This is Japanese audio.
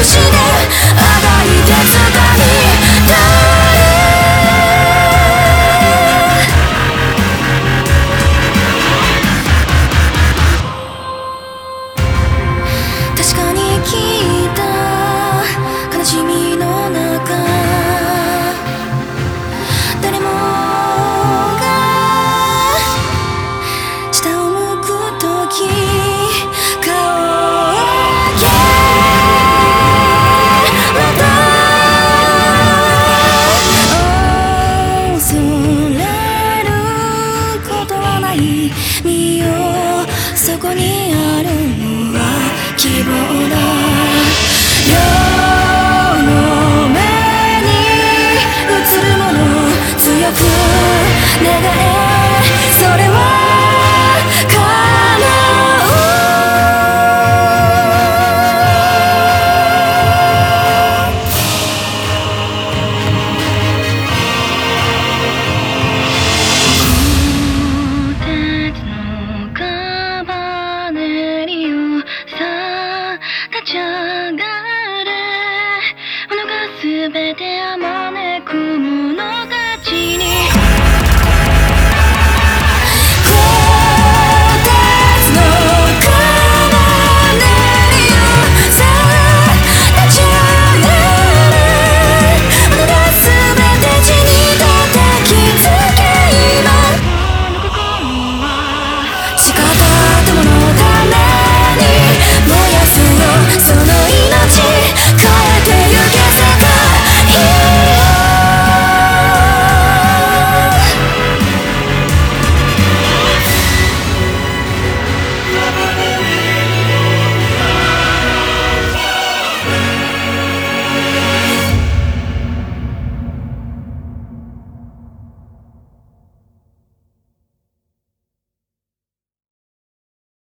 確かにこにあるのは希望すべてあまねくもの